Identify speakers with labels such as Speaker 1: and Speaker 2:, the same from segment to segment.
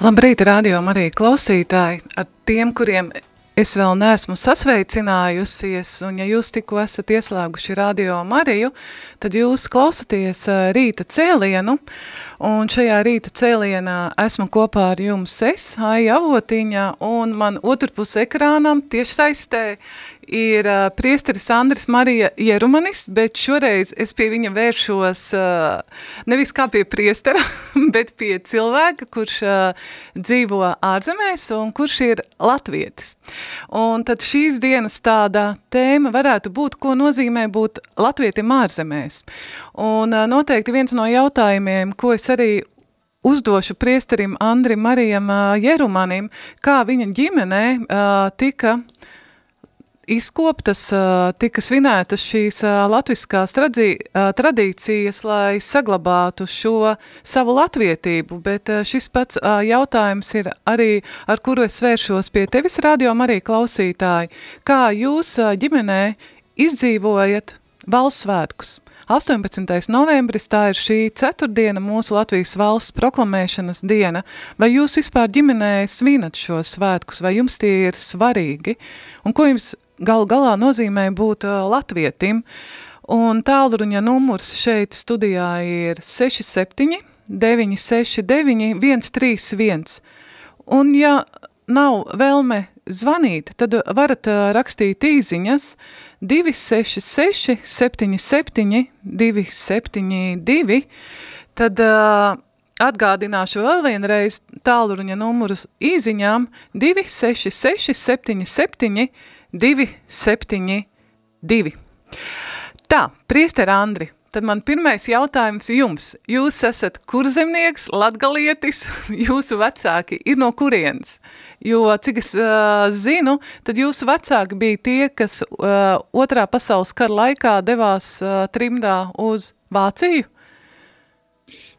Speaker 1: Labrīt, radio arī klausītāji, ar tiem, kuriem es vēl neesmu sasveicinājusies, un ja jūs tikko esat ieslēguši radio Mariju, tad jūs klausaties rīta cēlienu, un šajā rīta cēlienā esmu kopā ar jums es, Aija Avotiņa, un man otrpus ekrānam tieši saistē ir uh, priesteris Andris Marija Jerumanis, bet šoreiz es pie viņa vēršos uh, nevis kā pie priestera, bet pie cilvēka, kurš uh, dzīvo ārzemēs un kurš ir latvietis. Un tad šīs dienas tāda tēma varētu būt, ko nozīmē būt latvietim ārzemēs. Un uh, noteikti viens no jautājumiem, ko es arī uzdošu priesterim Andrim Marijam uh, Jerumanim, kā viņa ģimenē uh, tika uh, izkoptas, tika svinētas šīs latviskās tradī, tradīcijas, lai saglabātu šo savu latvietību, bet šis pats jautājums ir arī, ar kuru es vēršos pie tevis radio arī klausītāji, kā jūs ģimenē izdzīvojat valsts svētkus? 18. novembris, tā ir šī ceturtdiena mūsu Latvijas valsts proklamēšanas diena. Vai jūs vispār ģimenē svinat šos svētkus, vai jums tie ir svarīgi? Un ko jums gal galā nozīmē būt latvietim. Un tālruņa numurs šeit studijā ir 67 969 131. Un ja nav vēlme zvanīt, tad varat rakstīt īziņas 266 77 272, tad uh, atgādināšu vēl vienreiz tālruņa numurus īziņām 266 77 272. Tā, priester Andri, tad man pirmais jautājums jums. Jūs esat kurzemnieks, latgalietis, jūsu vecāki ir no kurienes? Jo, cik es uh, zinu, tad jūsu vecāki bija tie, kas uh, otrā pasaules kara laikā devās uh, trimdā uz Vāciju?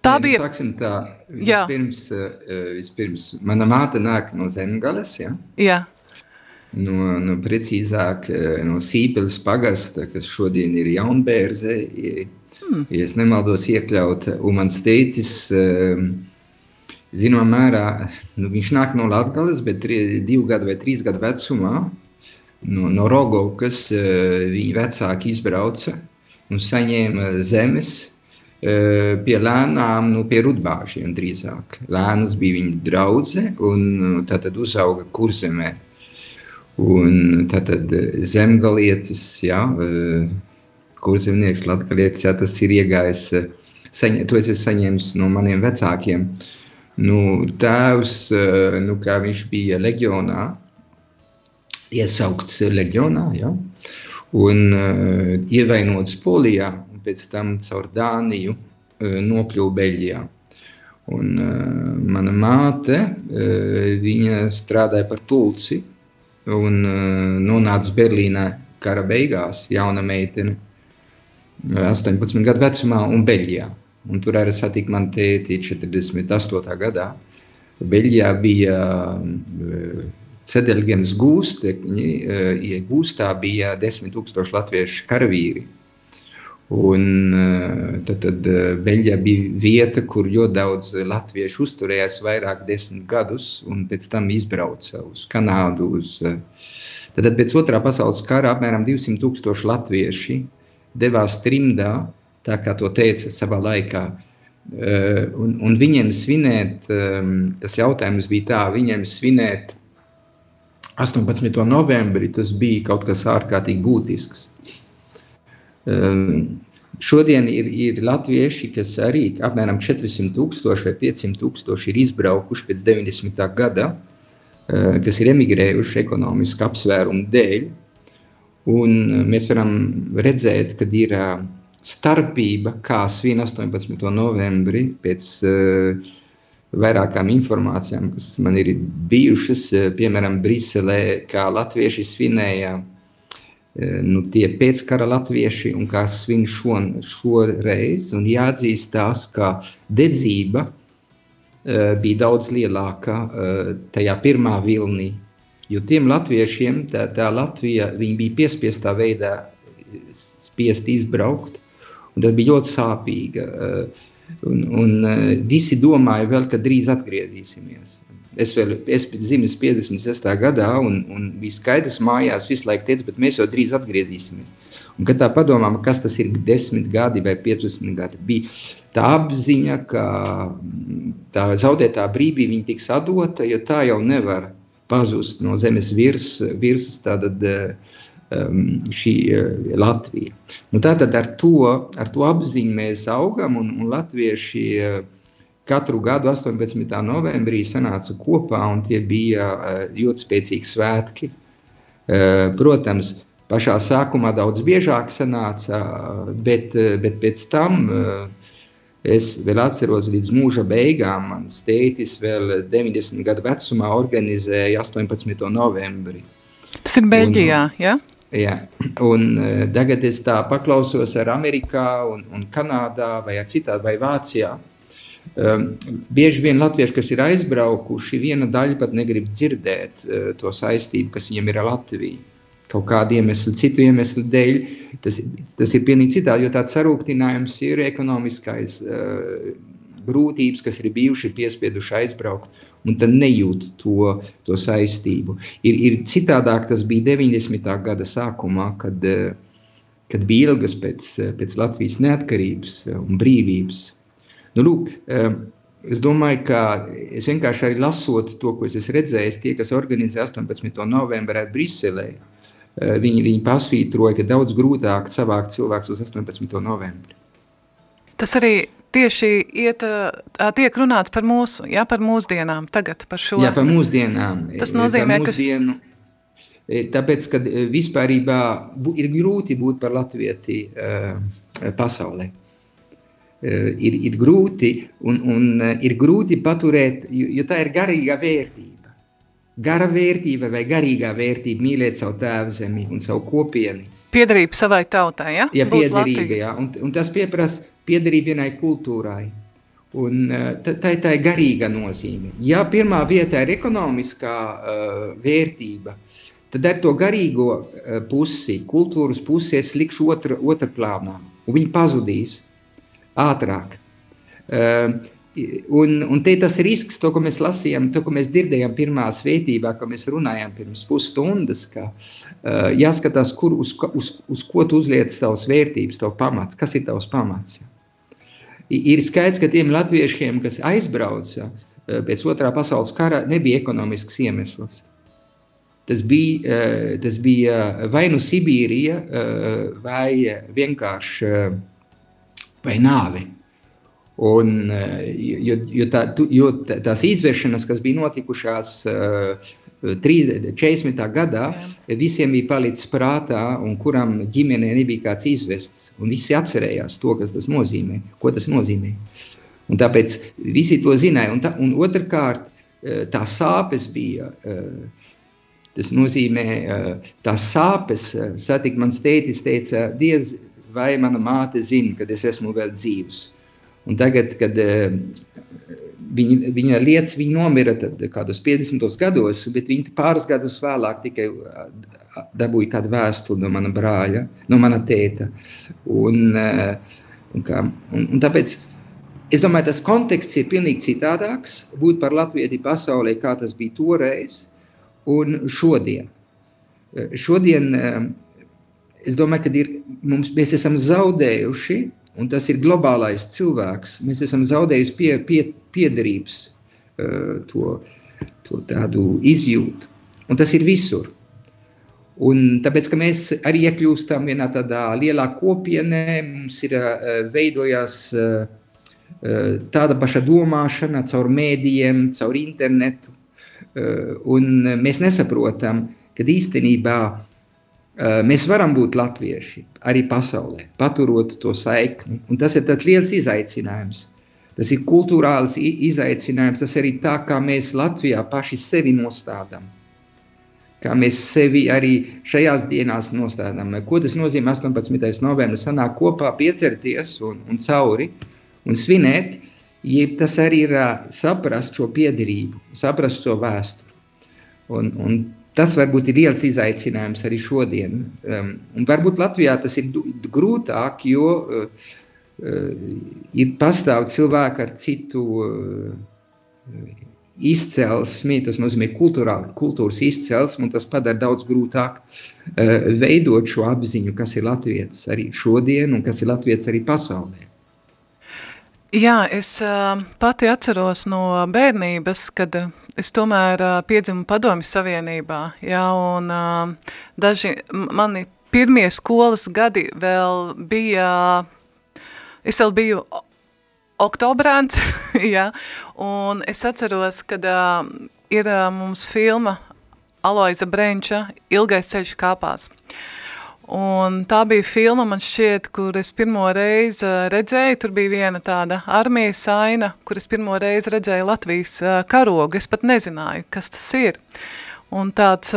Speaker 2: Tā bija. Nu, sāksim tā, vispirms, uh, vispirms, mana māte nāk no Zemgales, ja?
Speaker 1: Jā
Speaker 2: no, no precīzāk eh, no Sīpeles pagasta, kas šodien ir Jaunbērze, hmm. ja es nemaldos iekļaut, un mans teicis, ehm, zināmā mērā, nu, viņš nāk no Latgales, bet tri, divu gadu vai trīs gadu vecumā, no, no Rogovkas, eh, viņa vecāki izbrauca un saņēma zemes, eh, pie lēnām, nu, pie rudbāžiem drīzāk. Lēnas bija viņa draudze, un tātad uzauga kurzemē. Un tātad eh, zemgalietis, jā, eh, kurzemnieks, latgalietis, jā, tas ir iegājis, eh, saņem, to es esmu saņēmis no maniem vecākiem. Nu, tēvs, nu, kā viņš bija leģionā, iesaukts leģionā, jā, un uh, ievainots Polijā, un pēc tam caur Dāniju uh, nokļuva Beļģijā. Un uh, mana māte, uh, viņa strādāja par tulci, un uh, nonāca Berlīnā kara beigās, jauna meitene, 18 gadu vecumā, un Beļģijā. Un tur arī satika man tēti 48. gadā. Beļģijā bija uh, Cedelgenes gūstekņi, uh, gūstā bija 10 tūkstoši latviešu karavīri. Un, tad, tad Beļģijā bija vieta, kur ļoti daudz latviešu uzturējās vairāk desmit gadus, un pēc tam izbrauca uz Kanādu. Uz, tad, tad pēc otrā pasaules kara apmēram 200 tūkstoši latvieši devās trimdā, tā kā to teica savā laikā. Un, un viņiem svinēt, tas jautājums bija tā, viņiem svinēt 18. novembrī, tas bija kaut kas ārkārtīgi būtisks. Um, šodien ir, ir latvieši, kas arī apmēram 400 tūkstoši vai 500 tūkstoši ir izbraukuši pēc 90. gada kas ir emigrējuši ekonomisku apsvērumu dēļ. Un mēs varam redzēt, ka ir starpība, kā svin 18. novembrī pēc vairākām informācijām, kas man ir bijušas, piemēram, Briselē, kā latvieši svinēja nu, tie pēckara latvieši un kā svin šo, šoreiz. Un jāatzīst tās, ka dedzība uh, bija daudz lielāka uh, tajā pirmā vilnī. Jo tiem latviešiem tā, tā Latvija bija piespiestā veidā spiest izbraukt, un tas bija ļoti sāpīga. Uh, Un, un eh, visi domāja, vēl, ka drīz atgriezīsimies. Es vēl esmu dzimis 56. gadā, un, un bija skaidrs, mājās visu laiku teica, bet mēs jau drīz atgriezīsimies. Un, kad tā padomām, kas tas ir 10 gadi vai 15 gadi, bija tā apziņa, ka mm, tā zaudētā brīvība tiks atdota, jo tā jau nevar pazust no zemes virs, virsmas. Tātad, um, šī uh, Latvija. Nu, tātad ar to, ar to apziņu mēs augam, un, un latvieši uh, katru gadu 18. novembrī sanāca kopā, un tie bija uh, ļoti spēcīgi svētki. Uh, protams, pašā sākumā daudz biežāk sanāca, bet, uh, bet pēc tam uh, es vēl atceros līdz mūža beigām. Mans tētis vēl 90 gadu vecumā organizēja 18. novembrī.
Speaker 1: Tas ir Beļģijā, un, ja?
Speaker 2: Jā, un uh, tagad es tā paklausos ar Amerikā un, un Kanādā vai citādi vai Vācijā. Um, bieži vien latvieši, kas ir aizbraukuši, viena daļa pat negrib dzirdēt uh, to saistību, kas viņiem ir ar Latviju. Kaut kādu iemeslu, citu iemeslu dēļ, tas, tas ir pilnīgi citādi, jo tāds sarūktinājums ir ekonomiskais, uh, grūtības, kas ir bijuši piespieduši aizbraukt un tad nejūt to, to saistību. Ir, ir citādāk tas bija 90. gada sākumā, kad, kad bija ilgas pēc, pēc Latvijas neatkarības un brīvības. Nu, lūk, es domāju, ka es vienkārši arī lasot to, ko es esmu redzējis, tie, kas organizē 18. novembrī Briselē, viņi, viņi pasvītroja, ka daudz grūtāk savākt cilvēkus uz 18. novembri.
Speaker 1: Tas arī tieši iet, tiek runāts par mūsu, jā, par mūsdienām tagad, par šo.
Speaker 2: Jā, par mūsdienām.
Speaker 1: Tas nozīmē,
Speaker 2: mūsdienu, ka... Tāpēc, kad vispārībā ir grūti būt par latvieti pasaulē. Ir, ir grūti un, un ir grūti paturēt, jo tā ir garīga vērtība. Gara vērtība vai garīgā vērtība mīlēt savu tēvu zemi un savu kopieni.
Speaker 1: Piederība savai tautai, ja?
Speaker 2: Jā, piederība, jā. Un, un tas pieprasa piederība vienai kultūrai. Un, eh, tā, tā, tā ir garīga nozīme. Ja pirmā vietā ir ekonomiskā uh, vērtība, tad ar to garīgo uh, pusi, kultūras pusi, es likšu otrā otra plānā, un viņi pazudīs ātrāk. Uh, un, un te tas risks, to, ko mēs lasījām, to, ko mēs dzirdējām pirmā svētībā, ko mēs runājām pirms pusstundas, ka uh, jāskatās, kur, uz, uz, uz ko tu uzliec tavas vērtības, tavu pamats, kas ir tavs pamats. Ja? ir skaidrs, ka tiem latviešiem, kas aizbrauca eh, pēc otrā pasaules kara, nebija ekonomisks iemesls. Tas bija, tas bija vai nu Sibīrija, vai vienkārši vai nāve. Un, jo, jo, tā, jo tās izvēršanas, kas bija notikušās 40. gadā Jā. visiem bija palicis prātā, un kuram ģimenē nebija kāds izvests. Visi atcerējās to, kas tas nozīmē, ko tas nozīmē. Un tāpēc visi to zināja. Un, tā, un otrkārt, eh, tā sāpes bija. Eh, tas nozīmē, eh, tās sāpes satikt mans tētis, teica, Dievs, vai mana māte zina, kad es esmu vēl dzīvs. Un tagad, kad Viņa, viņa lietas, viņa nomira tad, kādos 50 gados, bet viņa pāris gadus vēlāk tikai dabūja kādu vēstuli no mana brāļa, no mana tēta. Un, un, kā, un, un tāpēc es domāju, tas konteksts ir pilnīgi citādāks. Būt par latvieti pasaulē, kā tas bija toreiz un šodien. Šodien es domāju, ka ir, mums, mēs esam zaudējuši un tas ir globālais cilvēks. Mēs esam zaudējuši pie, pie, piederības uh, to, to tādu izjūtu. Un tas ir visur. Un tāpēc, ka mēs arī iekļūstam vienā tādā lielā kopienē, mums ir uh, veidojās uh, uh, tāda paša domāšana caur mēdījiem, caur internetu. Un mēs nesaprotam, ka īstenībā mēs varam būt latvieši arī pasaulē, paturot to saikni. Un tas ir tas liels izaicinājums. Tas ir kultūrāls izaicinājums, tas arī tā, kā mēs Latvijā paši sevi nostādām. Kā mēs sevi arī šajās dienās nostādām. Ko tas nozīmē 18. novembris? Sanāk kopā piecerties un, un cauri un svinēt, ja tas arī ir saprast šo piederību, saprast šo vēsturi. Un, un tas varbūt ir liels izaicinājums arī šodien. Um, un varbūt Latvijā tas ir grūtāk, jo uh, ir pastāv cilvēki ar citu uh, izcelsmi, tas nozīmē kultūras izcelsmi, un tas padara daudz grūtāk uh, veidot šo apziņu, kas ir latvietis arī šodien un kas ir latvietis arī pasaulē.
Speaker 1: Jā, es uh, pati atceros no bērnības, kad es tomēr uh, piedzimu padomju savienībā, jā, un uh, daži mani pirmie skolas gadi vēl bija, es vēl biju oktobrāns, jā, un es atceros, kad uh, ir uh, mums filma Aloiza Brenča Ilgais ceļš kāpās. Un tā bija filma, man šķiet, kur es pirmo reizi redzēju, tur bija viena tāda armijas aina, kur es pirmo reizi redzēju Latvijas karogu. Es pat nezināju, kas tas ir. Un tāds,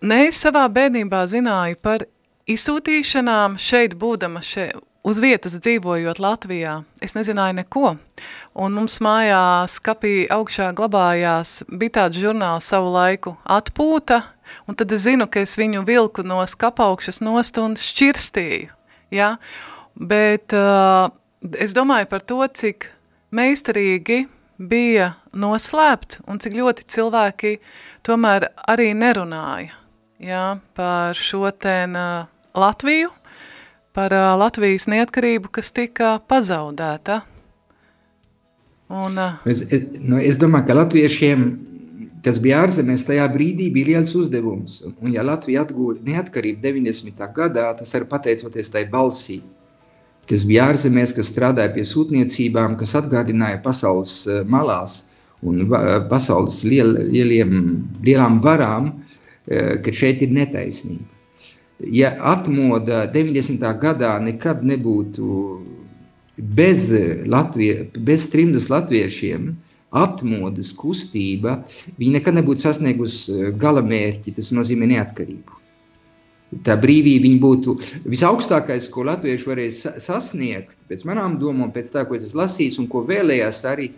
Speaker 1: ne es savā bērnībā zināju par izsūtīšanām šeit būdama šeit, uz vietas dzīvojot Latvijā. Es nezināju neko. Un mums mājās skapī augšā glabājās, bija tāds žurnāls savu laiku atpūta, un tad es zinu, ka es viņu vilku no skapaugšas nost un šķirstīju, ja? bet uh, es domāju par to, cik meistarīgi bija noslēpt un cik ļoti cilvēki tomēr arī nerunāja ja? par šo ten uh, Latviju, par uh, Latvijas neatkarību, kas tika pazaudēta.
Speaker 2: Un, uh, es, es, nu, es domāju, ka latviešiem kas bija ārzemēs, tajā brīdī bija liels uzdevums. Un, ja Latvija atgūta neatkarību 90. gadā, tas ir pateicoties tai balsī, kas bija ārzemēs, kas strādāja pie sūtniecībām, kas atgādināja pasaules malās un pasaules liel, lieliem, lielām varām, ka šeit ir netaisnība. Ja atmoda 90. gadā nekad nebūtu bez, Latvie, bez trimdas latviešiem, atmodas kustība, viņa nekad nebūtu sasniegusi eh, gala mērķi, tas nozīmē neatkarību. Tā brīvība būtu visaugstākais, ko latvieši varēja sasniegt, pēc manām domām, pēc tā, ko es lasīju, un ko vēlējās arī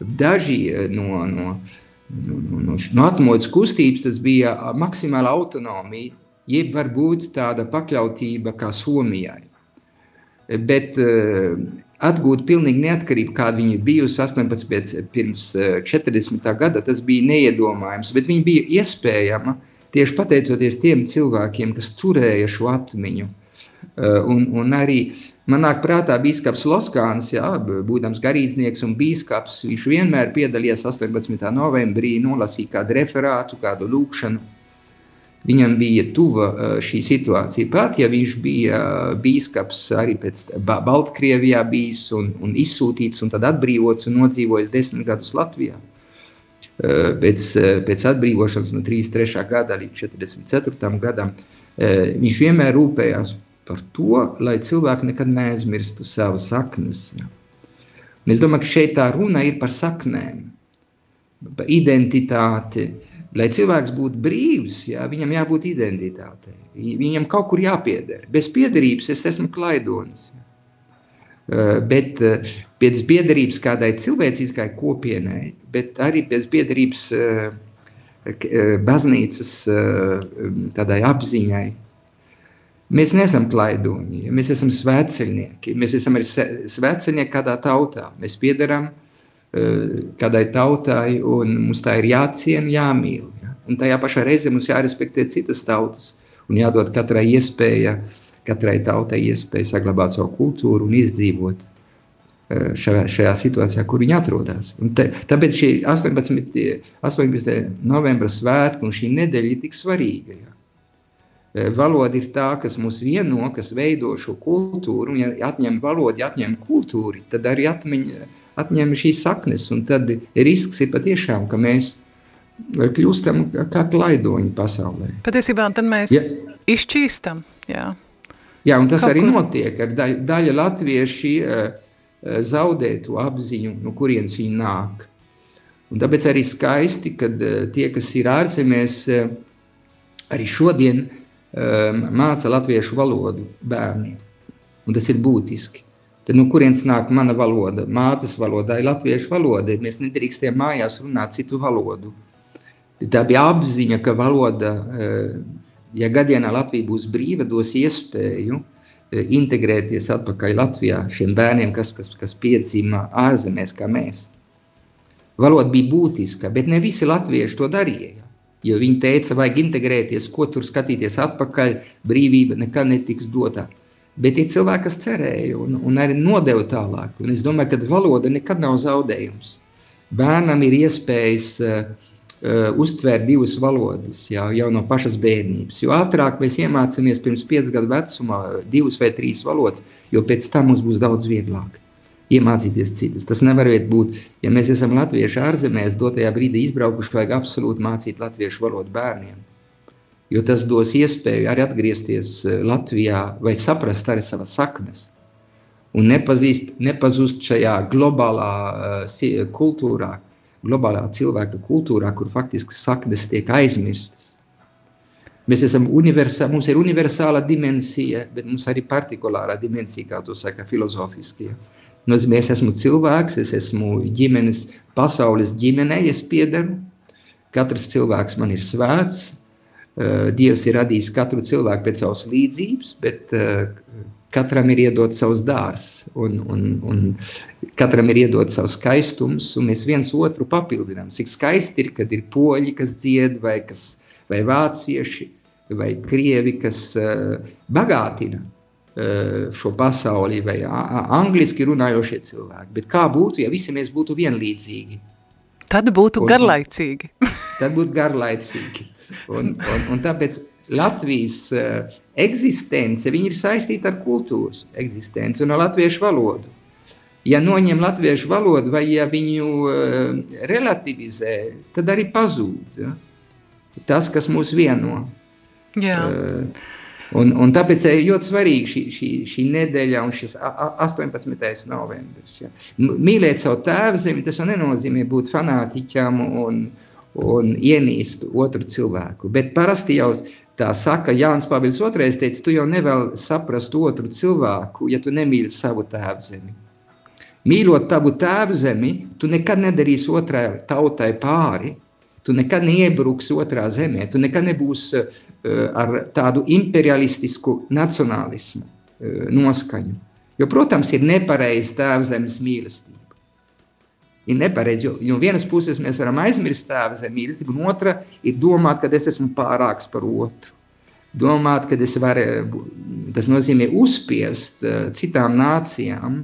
Speaker 2: daži eh, no, no, no, no, no atmodas kustības, tas bija maksimāla autonomija, jeb varbūt tāda pakļautība kā Somijai. Bet uh, atgūt pilnīgi neatkarību, kāda viņa bijusi 18, pirms 40 eh, gada, tas bija neiedomājams, bet viņa bija iespējama tieši pateicoties tiem cilvēkiem, kas turēja šo atmiņu. Eh, un, un arī man nāk prātā bīskaps Loskāns, jā, būdams garīdznieks un bīskaps, viņš vienmēr piedalījās 18. novembrī, nolasīja kādu referātu, kādu lūkšanu, Viņam bija tuva eh, šī situācija. Pat ja viņš bija eh, bīskaps arī pēc Baltkrievijā bijis un, un izsūtīts un tad atbrīvots un nodzīvojis desmit gadus Latvijā. Eh, pēc, pēc atbrīvošanas no 33. gada līdz 44. gadam viņš vienmēr rūpējās par to, lai cilvēki nekad neaizmirstu savas saknes. Un es domāju, ka šeit tā runa ir par saknēm, par identitāti, Lai cilvēks būtu brīvs, jā, viņam jābūt identitātei. Viņam kaut kur jāpieder. Bez piederības es esmu klaidonis. Uh, bet uh, pēc piederības kādai cilvēciskai kopienai, bet arī pēc piederības uh, baznīcas tādai apziņai. Mēs neesam klaidoņi, mēs esam svētceļnieki. Mēs esam arī svētceļnieki kādā tautā. Mēs piederam uh, Eh, kādai tautai, un mums tā ir jāciena, jāmīl. Ja? Un tajā pašā reizē mums jārespektē citas tautas un jādod katrai iespēja, katrai tautai iespēja saglabāt savu kultūru un izdzīvot eh, šajā, šajā situācijā, kur viņi atrodas. Te, tāpēc šī 18. 18. novembra svētki un šī nedēļa ir tik svarīga. Ja? Eh, valoda ir tā, kas mūs vieno, kas veido šo kultūru, ja atņem valodu, ja atņem kultūru, tad arī atmiņa atņem šīs saknes, un tad risks ir patiešām, ka mēs kļūstam kā klaidoņi pasaulē.
Speaker 1: Patiesībā tad mēs ja. izšķīstam, jā.
Speaker 2: Jā, un tas Kaut arī kur. notiek, ar daļa, daļa latvieši uh, zaudē to apziņu, no kurienes viņi nāk. Un tāpēc arī skaisti, kad uh, tie, kas ir ārzemēs, uh, arī šodien māca latviešu valodu bērniem. Un tas ir būtiski. Tad no kurienes nāk mana valoda? Mātes valoda ir latviešu valoda. Mēs nedrīkstiem mājās runāt citu valodu. Tā bija apziņa, ka valoda, eh, ja gadienā Latvija būs brīva, dos iespēju eh, integrēties atpakaļ Latvijā šiem bērniem, kas, kas, kas piedzima ārzemēs kā mēs. Valoda bija būtiska, bet ne visi latvieši to darīja. Jo viņi teica, vajag integrēties, ko tur skatīties atpakaļ, brīvība nekad netiks dotā. Bet ir cilvēki, kas cerēja un, un arī nodeva tālāk. Un es domāju, ka valoda nekad nav zaudējums. Bērnam ir iespējas uh, uh, uztvērt divas valodas jau, jau no pašas bērnības. Jo ātrāk mēs iemācāmies pirms pieciem gadu vecumā divas vai trīs valodas, jo pēc tam mums būs daudz vieglāk iemācīties citas. Tas nevar būt, ja mēs esam latvieši ārzemēs, dotajā brīdī izbraukuši, vajag absolūti mācīt latviešu valodu bērniem jo tas dos iespēju arī atgriezties eh, Latvijā vai saprast arī savas saknes. Un nepazīst, nepazust šajā globālā uh, kultūrā, globālā cilvēka kultūrā, kur faktiski saknes tiek aizmirstas. Mēs esam universāli, mums ir universāla dimensija, bet mums arī partikulārā dimensija, kā to saka filozofiski. Nozīmē, es esmu cilvēks, es esmu ģimenes, pasaules ģimenei, es piedaru. Katrs cilvēks man ir svēts, Dievs ir radījis katru cilvēku pēc savas līdzības, bet eh, katram ir iedots savs dārs, un, un, un katram ir iedots savs skaistums, un mēs viens otru papildinām. Cik skaisti ir, kad ir poļi, kas dzied, vai, kas, vai vācieši, vai krievi, kas uh, bagātina uh, šo pasauli, vai angliski runājošie cilvēki. Bet kā būtu, ja visi mēs būtu vienlīdzīgi?
Speaker 1: Tad būtu un, garlaicīgi.
Speaker 2: tad būtu garlaicīgi. Un, un, un tāpēc Latvijas uh, eksistence ir saistīta ar kultūras eksistenci un ar latviešu valodu. Ja noņem latviešu valodu vai ja viņu uh, relativizē, tad arī pazūd ja? tas, kas mūs vieno.
Speaker 1: Jā. Uh,
Speaker 2: Un, un tāpēc ir ļoti svarīgi šī, šī, šī nedēļa un šis 18. novembris. Ja. Mīlēt savu tēvu zemi, tas nenozīmē būt fanātiķam un, un ienīst otru cilvēku. Bet parasti jau tā saka Jānis Pāvils II, teica, tu jau nevēl saprast otru cilvēku, ja tu nemīli savu tēvu zemi. Mīlot tavu tēvu zemi, tu nekad nedarīsi otrai tautai pāri, tu nekad neiebruksi otrā zemē, tu nekad nebūsi uh, ar tādu imperialistisku nacionālismu uh, noskaņu. Jo, protams, ir nepareiza tēvzemes mīlestība ir nepareizi. Jo, jo vienas puses mēs varam aizmirst tēva zem mīlestību, un otra ir domāt, ka es esmu pārāks par otru. Domāt, ka es varu, tas nozīmē uzspiest uh, citām nācijām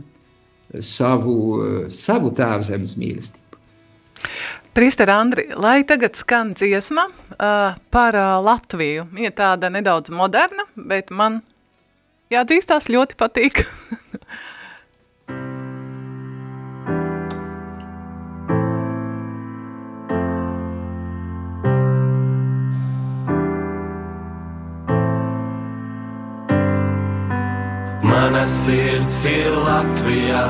Speaker 2: savu, uh, savu tēva zemes mīlestību.
Speaker 1: Priester Andri, lai tagad skan dziesma uh, par uh, Latviju. Ir tāda nedaudz moderna, bet man jāatzīst, tās ļoti patīk.
Speaker 3: Mana sirds ir Latvijā,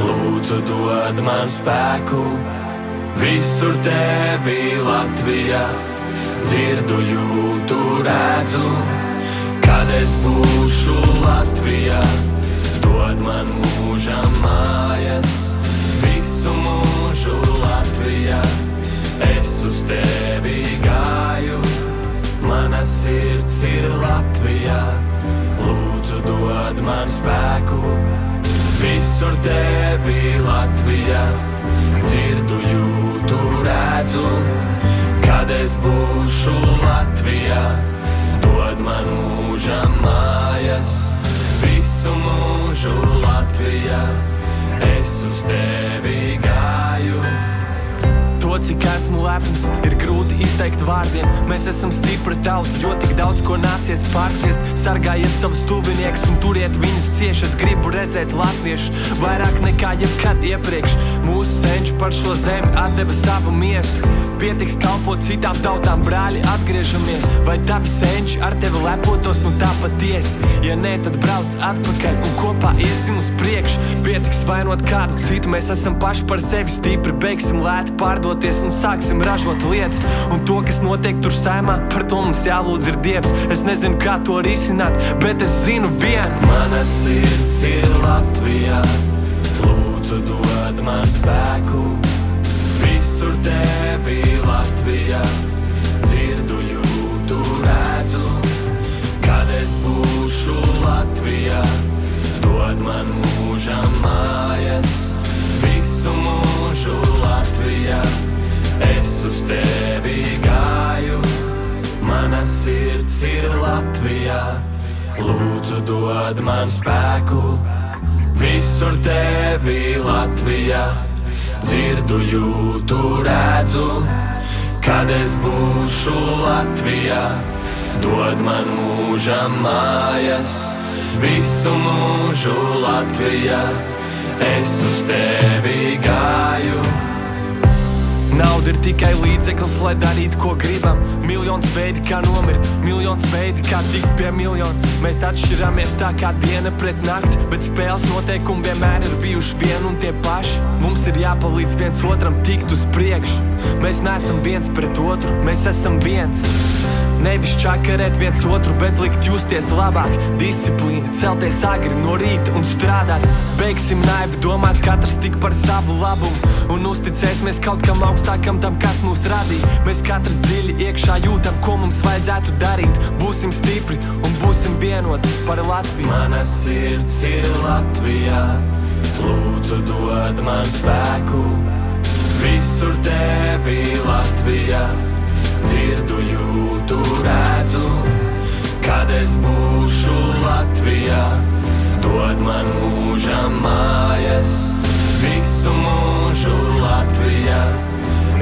Speaker 3: lūdzu, dod man spēku. Visur tevi Latvijā, dzirdu, jūtu, redzu. Kad es būšu Latvijā, dod man mūžam mājas. Visu mūžu Latvijā, es uz tevi gāju. Mana sirds ir Latvijā dod man spēku. Visur tevi Latvijā, dzirdu, jūtu, redzu, kad es būšu Latvijā. Dod man mūža mājas, visu mūžu Latvijā, es uz tevi gāju. To
Speaker 4: cik esmu lepns, ir grūti izteikt vārdiem. Mēs esam stipra tauta, jo tik daudz ko nācies pārciest. Sargājiet savus tuviniekus un turiet viņus cieši. Es gribu redzēt latviešu vairāk nekā jebkad iepriekš. Mūsu senči par šo zemi atdeva savu miesu. Pietiks kalpot citām tautām, brāļi, atgriežamies. Vai tavi senči ar tevi lepotos, nu tā patiesi? Ja nē, tad brauc atpakaļ un kopā iesim uz priekšu. Pietiks vainot kādu citu, mēs esam paši par sevi stipri. Beigsim lēti pārdoties un sāksim ražot lietas. Un to, kas notiek tur saimā, par to mums jālūdz ir Dievs. Es nezinu, kā to risināt, bet es zinu vienu.
Speaker 3: Mana sirds ir Latvijā, lūdzu dod man spēku. Visur tevi Latvijā, dzirdu, jūtu, redzu. Kad es būšu Latvijā, dod man mūžam mājas. Visu mūžu Latvijā, es uz tevi gāju. Mana sirds ir Latvijā, lūdzu dod man spēku. Visur tevi Latvijā, dzirdu, jūtu, redzu. Kad es būšu Latvijā, dod man mūža mājas. Visu mūžu Latvijā, es uz tevi gāju.
Speaker 4: Nauda ir tikai līdzeklis, lai darītu, ko gribam. Miljons veidi, kā nomirt, miljons veidi, kā tikt pie miljona. Mēs atšķiramies tā kā diena pret nakti, bet spēles noteikumi vienmēr ir bijuši vien un tie paši. Mums ir jāpalīdz viens otram tikt uz priekšu. Mēs neesam viens pret otru, mēs esam viens. Nevis čakarēt viens otru, bet likt justies labāk. Disciplīna, celties agri no rīta un strādāt. Beigsim naivi domāt, katrs tik par savu labumu. Un uzticēsimies kaut kam augstākam, tam, kas mūs radīja. Mēs katrs dziļi iekšā jūtam, ko mums vajadzētu darīt. Būsim stipri un būsim vienoti par Latviju.
Speaker 3: Mana sirds ir Latvijā, lūdzu dod man spēku. Visur tevi Latvijā dzirdu, jūtu, redzu, kad es būšu Latvijā. Dod man mūža mājas, visu mūžu Latvijā.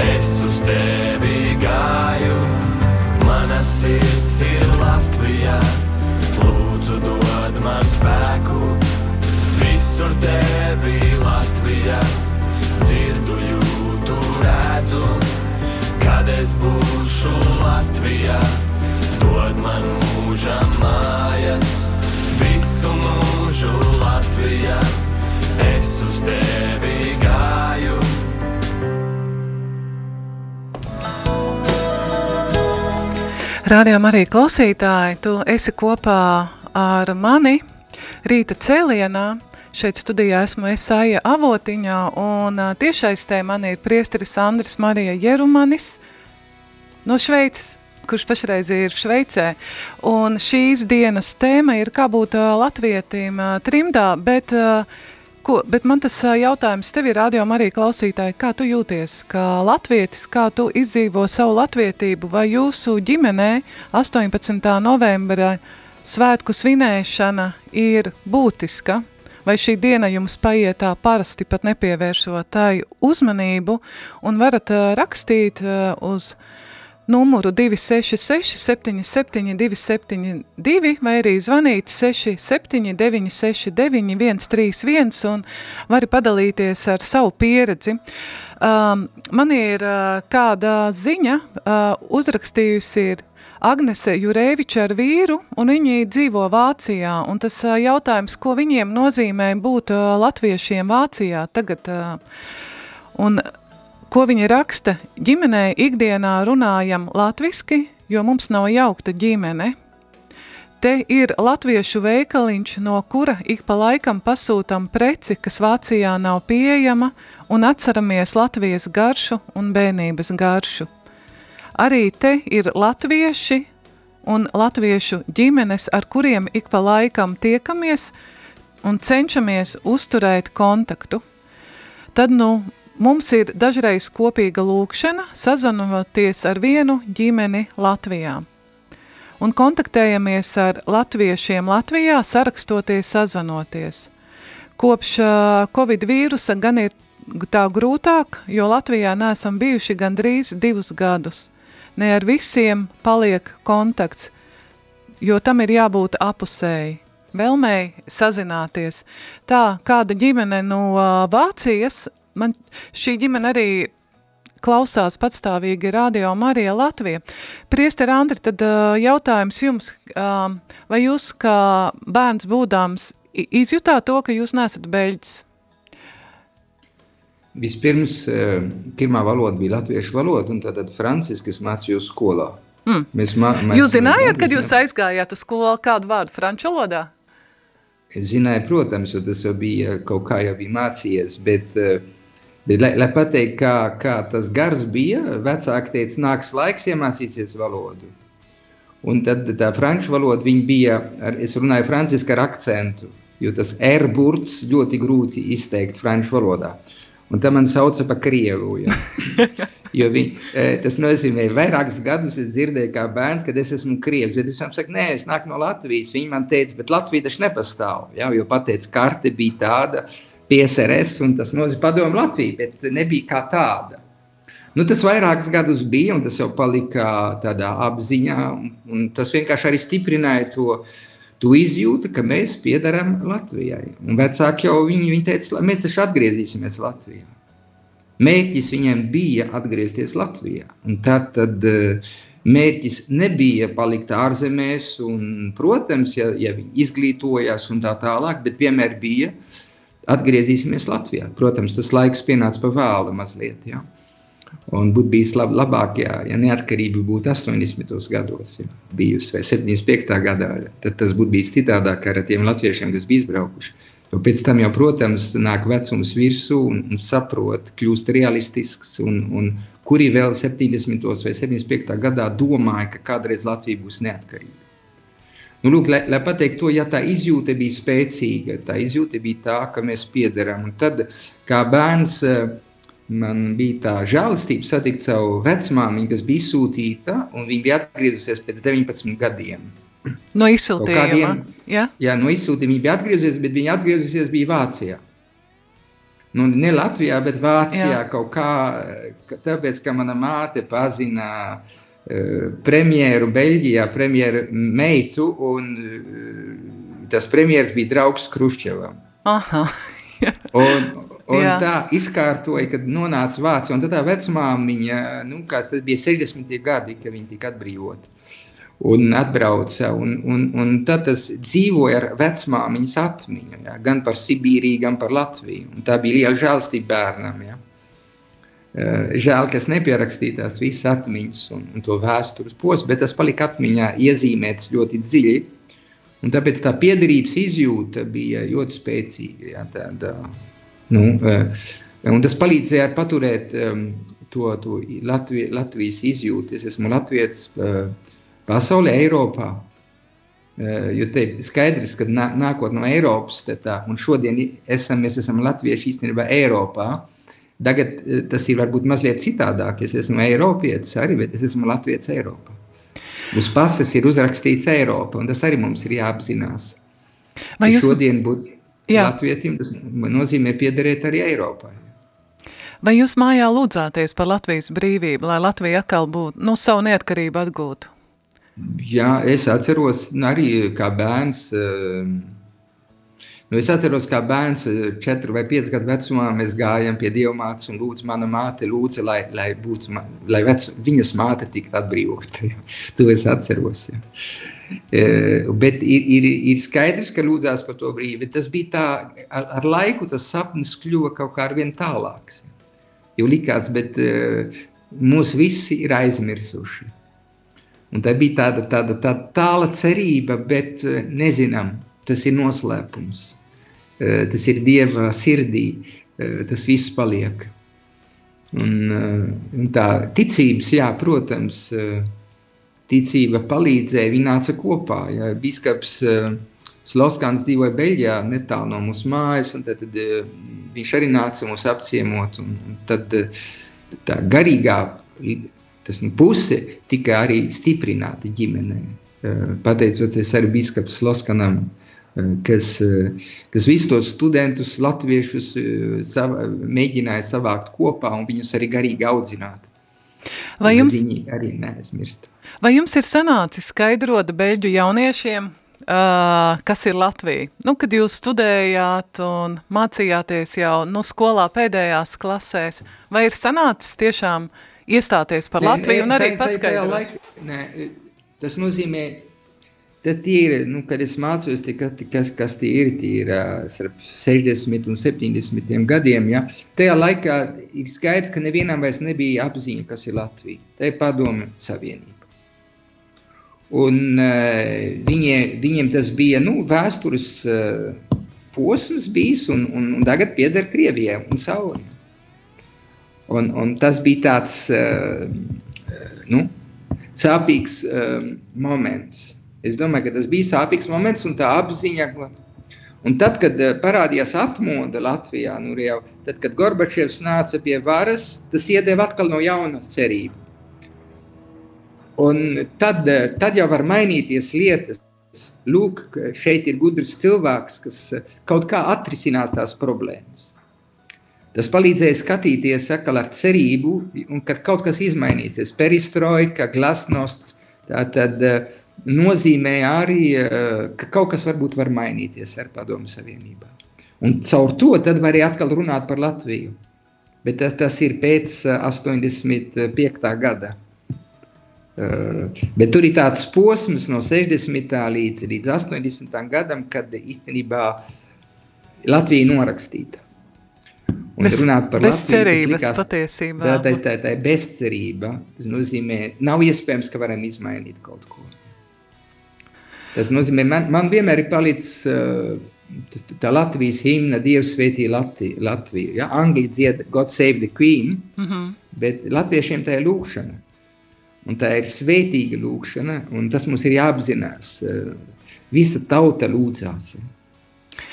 Speaker 3: Es uz tevi gāju, mana sirds ir Latvijā. Lūdzu, dod man spēku, visur tevi Latvijā. Dzirdu, jūtu, redzu kad es būšu Latvijā. Dod man mūža mājas, visu mūžu Latvijā. Es uz tevi gāju.
Speaker 1: Rādījām arī klausītāji, tu esi kopā ar mani rīta cēlienā. Šeit studijā esmu Esaija Avotiņā un tiešais tē man ir priesteris Andris Marija Jerumanis no Šveices, kurš pašreiz ir Šveicē. Un šīs dienas tēma ir kā būt latvietim trimdā, bet, ko, bet man tas jautājums tev ir radio arī klausītāji, kā tu jūties kā latvietis, kā tu izdzīvo savu latvietību, vai jūsu ģimenē 18. novembra svētku svinēšana ir būtiska, vai šī diena jums paiet tā parasti pat nepievēršot tai uzmanību un varat uh, rakstīt uh, uz numuru 266 77 272 vai arī zvanīt 679 69 131 un vari padalīties ar savu pieredzi. Um, man ir uh, kāda ziņa uh, uzrakstījusi ir Agnese Jurēviča ar vīru, un viņi dzīvo Vācijā, un tas jautājums, ko viņiem nozīmē būt latviešiem Vācijā tagad, un ko viņi raksta, ģimenē ikdienā runājam latviski, jo mums nav jaukta ģimene. Te ir latviešu veikaliņš, no kura ik pa laikam pasūtam preci, kas Vācijā nav pieejama, un atceramies Latvijas garšu un bērnības garšu. Arī te ir latvieši un latviešu ģimenes, ar kuriem ik pa laikam tiekamies un cenšamies uzturēt kontaktu. Tad nu mums ir dažreiz kopīga lūkšana sazvanoties ar vienu ģimeni Latvijā. Un kontaktējamies ar latviešiem Latvijā, sarakstoties, sazvanoties. Kopš Covid vīrusa gan ir tā grūtāk, jo Latvijā neesam bijuši gandrīz divus gadus. Ne ar visiem paliek kontakts, jo tam ir jābūt apusēji. Vēlmēji sazināties. Tā, kāda ģimene no Vācijas, man šī ģimene arī klausās patstāvīgi Radio Marija Latvija. Priester Andri, tad jautājums jums, vai jūs kā bērns būdams izjutāt to, ka jūs nesat beļģis?
Speaker 2: Vispirms, pirmā valoda bija latviešu valoda, un tad franciski es mācījos skolā.
Speaker 1: Mm. Mēs mā, mēs, jūs zinājāt, kad jūs aizgājāt uz skolu kādu vārdu franču valodā?
Speaker 2: Es zināju, protams, jo tas jau bija kaut kā jau bija mācījies, bet uh, Bet, lai, lai pateiktu, kā, kā tas gars bija, vecāki teica, nāks laiks iemācīties valodu. Un tad tā franču valoda bija, ar, es runāju franciski ar akcentu, jo tas R burts ļoti grūti izteikt franču valodā. Un tā man sauca par krievu. Ja. Jo viņ, e, tas nozīmē, ka vairākus gadus es dzirdēju, kā bērns, kad es esmu krievs. Bet es viņam saku, nē, es nāku no Latvijas. Viņi man teica, bet Latvija taču nepastāv. Ja, jo pateica, karte bija tāda, uh, PSRS, un tas nozīmē padomu Latviju, bet nebija kā tāda. Nu, tas vairākus gadus bija, un tas jau palika tādā apziņā, un tas vienkārši arī stiprināja to, to izjūtu, ka mēs piedarām Latvijai. Un vecāki jau viņi, viņi teica, mēs taču atgriezīsimies Latvijā. Mērķis viņiem bija atgriezties Latvijā. Un tad, tad eh, mērķis nebija palikt ārzemēs, un, protams, ja, ja viņi izglītojās un tā tālāk, bet vienmēr bija uh, atgriezīsimies Latvijā. Protams, tas laiks pienāca pa vēlu mazliet. Ja? Un būtu bijis lab, labāk, ja, ja neatkarība būtu 80. gados, ja, bijusi vai 75. gadā. Tad tas būtu bijis citādāk ar tiem latviešiem, kas bija izbraukuši. Jo pēc tam, jau, protams, nāk vecums virsū un, un saprot, kļūst realistisks. Un, un kuri vēl 70. vai 75. gadā domāja, ka kādreiz Latvija būs neatkarīga. Nu, lūk, lai, lai pateiktu to, ja tā izjūta bija spēcīga, tā izjūta bija tā, ka mēs piederam. Un tad, kā bērns, eh, man bija tā žēlastība satikt savu vecmāmiņu, kas bija izsūtīta, un viņa bija atgriezusies pēc 19 gadiem.
Speaker 1: No izsūtījuma? Kādiem,
Speaker 2: ja? Jā, no izsūtījuma viņa bija atgriezusies, bet viņa atgriezusies bija Vācijā. Nu, ne Latvijā, bet Vācijā jā. kaut kā, tāpēc, ka mana māte pazina uh, premjeru Beļģijā, premjeru meitu, un eh, tas premjeras bija draugs Kruščevam.
Speaker 1: Aha.
Speaker 2: un, un Jā. tā izkārtoja, kad nonāca Vācijā, un tad tā vecmāmiņa, nu, kāds tas bija 60. gadi, kad viņa tika atbrīvota. Un atbrauca, un, un, un tad tas dzīvoja ar vecmāmiņas atmiņu, ja, gan par Sibīriju, gan par Latviju. Un tā bija liela žēlstība bērnam. Ja. Eh, žēl, ka es nepierakstīju tās visas atmiņas un, un to vēstures posmu, bet tas palika atmiņā iezīmēts ļoti dziļi. Un tāpēc tā piederības izjūta bija ļoti spēcīga. Jā, tāda, nu, eh, un tas palīdzēja paturēt um, to, to Latvi, Latvijas izjūtu. Es esmu Latvijas uh, pasaulē, Eiropā. Jo te skaidrs, ka nā, nākot no Eiropas, tā, un šodien esam, mēs esam Latvieši īstenībā Eiropā. Tagad eh, tas ir varbūt mazliet citādāk. Es esmu Eiropietis arī, bet es esmu Latvijas Eiropā. Uz pases ir uzrakstīts Eiropa, un tas arī mums ir jāapzinās. Vai jūs... Šodien būt Jā. latvietim, tas nozīmē piederēt arī Eiropai.
Speaker 1: Vai jūs mājā lūdzāties par Latvijas brīvību, lai Latvija atkal būtu, nu, savu neatkarību atgūtu?
Speaker 2: Jā, es atceros arī kā bērns, uh, Nu, es atceros, kā bērns, eh, četru vai piecu gadu vecumā, mēs gājām pie dievmātes un lūdzu, mana māte lūdza, lai, lai, būtu, lai vec, viņas māte tiktu atbrīvota. to es atceros. Ja. E, bet ir, ir, ir skaidrs, ka lūdzās par to brīvi. Tas bija tā, ar, ar laiku tas sapnis kļuva kaut kā arvien tālāks. Jo likās, bet e, mūs visi ir aizmirsuši. Un tā bija tāda, tāda, tāda tāla cerība, bet nezinām, tas ir noslēpums. Eh, tas ir Dieva sirdī, eh, tas viss paliek. Un, eh, un tā ticības, jā, protams, ticība palīdzēja, viņi nāca kopā. Jā. Biskaps Sloskāns dzīvoja Beļģijā, netālu no mūsu mājas, un tad, tad viņš arī nāca mūs apciemot. Un, un tad tā garīgā tas, nu, puse tika arī stiprināta ģimenē. Pateicoties arī biskapam Sloskanam, kas, kas visus tos studentus, latviešus sava, mēģināja savākt kopā un viņus arī garīgi audzināt. Vai jums, viņi arī neaizmirst.
Speaker 1: Vai jums ir sanācis skaidrot beļģu jauniešiem, uh, kas ir Latvija? Nu, kad jūs studējāt un mācījāties jau nu, skolā pēdējās klasēs, vai ir sanācis tiešām iestāties par Latviju un arī paskaidrot?
Speaker 2: Laik, nē, tas nozīmē, tas ir, nu, kad es mācos, tie, kas, kas tie ir, tie ir starp 60 un 70 gadiem, ja? tajā laikā ir skaidrs, ka nevienam vairs nebija apziņa, kas ir Latvija. Tā ir padome savienība. Un, uh, viņi, viņiem tas bija nu, vēstures uh, posms, bijis, un, un, un tagad pieder Krievijai un Saulim. Un, un tas bija tāds uh, nu, sāpīgs uh, moments. Es domāju, ka tas bija sāpīgs moments un tā apziņa. Un tad, kad uh, parādījās atmoda Latvijā, nu, jau, tad, kad Gorbačevs nāca pie varas, tas iedeva atkal no jaunas cerības. Un tad, tad jau var mainīties lietas. Lūk, šeit ir gudrs cilvēks, kas kaut kā atrisinās tās problēmas. Tas palīdzēja skatīties atkal ar cerību, un kad kaut kas izmainīsies. Perestroika, glasnost, tā tad nozīmē arī, ka kaut kas varbūt var mainīties ar padomu savienībā. Un caur to tad var arī atkal runāt par Latviju. Bet tas, tas ir pēc 85. gada. Uh, bet tur ir tāds posms no 60. līdz, līdz 80. gadam, kad īstenībā Latvija norakstīta.
Speaker 1: Un bez, runāt par bez Latviju, patiesībā.
Speaker 2: Tā, tā, tā, tā ir bezcerība. Tas nozīmē, nav iespējams, ka varam izmainīt kaut ko. Tas nozīmē, man, man vienmēr ir palicis uh, tas, tā Latvijas himna, Dievs svētī Lati, Latviju. Ja? Angļi dzied God save the Queen, mm -hmm. bet latviešiem tā ir lūkšana. Un tā ir svētīga lūkšana, un tas mums ir jāapzinās. Eh, visa tauta lūdzās.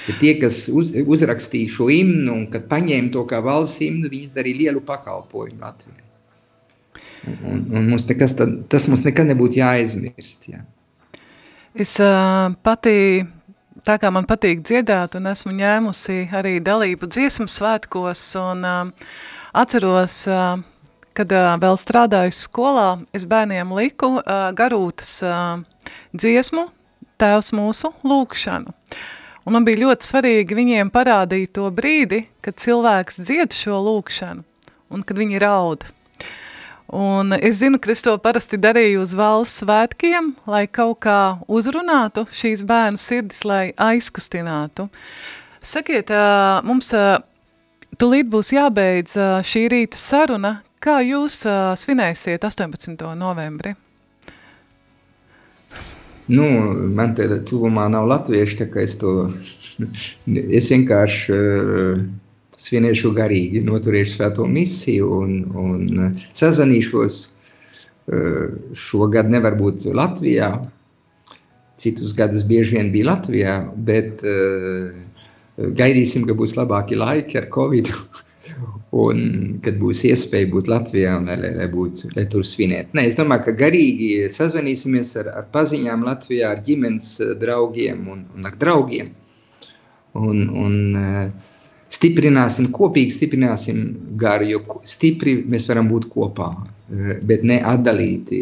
Speaker 2: Ja tie, kas uz, uzrakstīja šo imnu, un kad paņēma to kā valsts imnu, viņi darīja lielu pakalpojumu Latvijai. Un, un, un mums nekas, tad, tas mums nekad nebūtu jāaizmirst. Jā.
Speaker 1: Es uh, pati, tā kā man patīk dziedāt, un esmu ņēmusi arī dalību dziesmu svētkos, un uh, atceros, uh, kad uh, vēl strādāju skolā, es bērniem liku uh, garūtas uh, dziesmu Tēvs mūsu lūkšanu. Un man bija ļoti svarīgi viņiem parādīt to brīdi, kad cilvēks dzied šo lūkšanu un kad viņi raud. Un es zinu, ka es to parasti darīju uz valsts svētkiem, lai kaut kā uzrunātu šīs bērnu sirdis, lai aizkustinātu. Sakiet, mums tulīt būs jābeidz šī rīta saruna, Kā jūs svinēsiet 18. novembri?
Speaker 2: Nu, man te tuvumā nav latvieši, tā kā es to, es vienkārši svinēšu garīgi, noturēšu svēto misiju un, un sazvanīšos. Uh, šogad nevar būt Latvijā, citus gadus bieži vien bija Latvijā, bet uh, gaidīsim, ka būs labāki laiki ar Covid. Un kad būs iespēja būt Latvijā, lai, lai, lai, būtu, lai tur svinētu. Nē, es domāju, ka garīgi sazvanīsimies ar, ar paziņām Latvijā, ar ģimenes eh, draugiem un, un ar draugiem. Un, un uh, stiprināsim, kopīgi stiprināsim garu, jo stipri mēs varam būt kopā, uh, bet ne atdalīti.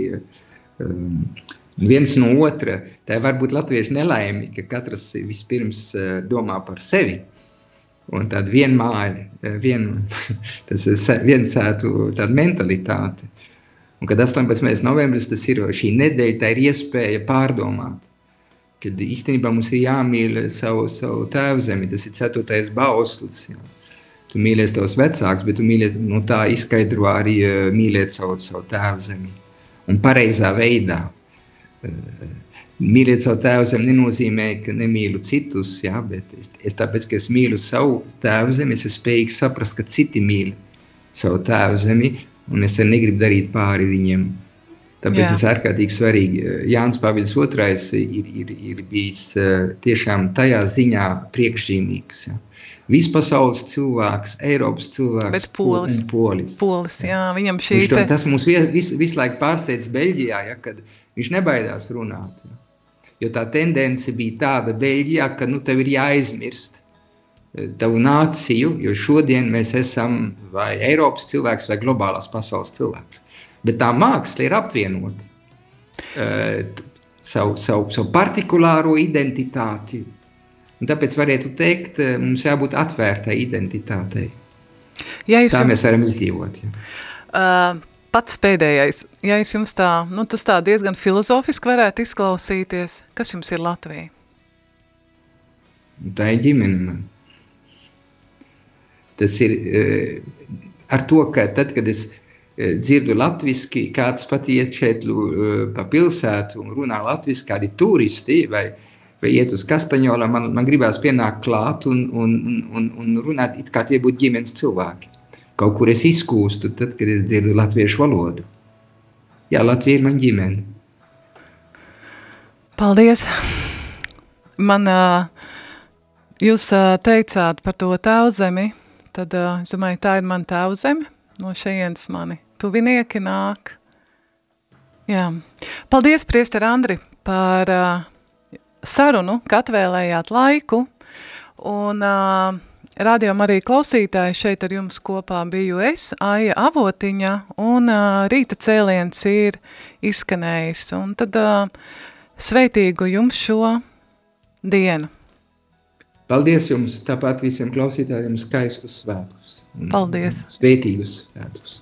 Speaker 2: Um, viens no otra, tā var būt latviešu nelaime, ka katrs vispirms uh, domā par sevi Un tāda vienmāja, vien, tas ir viensētu tāda mentalitāte. Un kad 18. novembris tas ir šī nedēļa, tā ir iespēja pārdomāt. Kad īstenībā mums ir jāmīl savu, savu tēvzemi, tas ir ceturtais bauslis. Jā. Tu mīlies tavus vecākus, bet tu mīlies, nu, tā izskaidro arī mīlēt savu, savu tēvzemi. Un pareizā veidā. Uh, Mīlēt savu tēvu zemi nenozīmē, ka nemīlu citus, ja, bet es, es tāpēc, ka es mīlu savu tēvu zemi, es esmu spējīgs saprast, ka citi mīl savu tēvu zemi, un es negribu darīt pāri viņiem. Tāpēc Jā. tas ir ārkārtīgi svarīgi. Jānis Pāvils II ir, ir, ir bijis tiešām tajā ziņā priekšzīmīgs. Ja. Vispasaules cilvēks, Eiropas cilvēks,
Speaker 1: Bet polis,
Speaker 2: polis.
Speaker 1: polis jā, viņam šī
Speaker 2: te... Tas mums vis, visu laiku pārsteidz Beļģijā, ja, kad viņš nebaidās runāt. Ja Jo tā tendence bija tāda Beļģijā, ka nu, tev ir jāaizmirst eh, tavu nāciju, jo šodien mēs esam vai Eiropas cilvēks vai globālās pasaules cilvēks. Bet tā māksla ir apvienota. Uh, savu, savu, savu partikulāro identitāti. Un tāpēc varētu teikt, uh, mums jābūt atvērtai identitātei. Ja tā jums... mēs varam izdzīvot. Ja.
Speaker 1: Uh, pats pēdējais, ja es jums tā, nu tas tā diezgan filozofiski varētu izklausīties, kas jums ir Latvija?
Speaker 2: Tā ir ģimene man. Tas ir uh, ar to, ka tad, kad es dzirdu latviski, kāds pat iet šeit uh, pa pilsētu un runā latviski, kādi turisti vai, vai iet uz Kastaņola, man, man gribās pienākt klāt un, un, un, un runāt it kā tie būtu ģimenes cilvēki kaut kur es izkūstu, tad, kad es dzirdu latviešu valodu. Jā, Latvija ir man ģimene.
Speaker 1: Paldies! Man, jūs teicāt par to tēvzemi, tad es domāju, tā ir man tēvzeme, no šejienes mani tuvinieki nāk. Jā. Paldies, priester Andri, par sarunu, ka atvēlējāt laiku, un uh, Radījumā arī klausītāji šeit ar jums kopā biju es, Aija Avotiņa, un uh, rīta cēliens ir izskanējis. Un tad uh, sveitīgu jums šo dienu.
Speaker 2: Paldies jums, tāpat visiem klausītājiem skaistus svētus.
Speaker 1: Paldies.
Speaker 2: Sveitīgus svētus.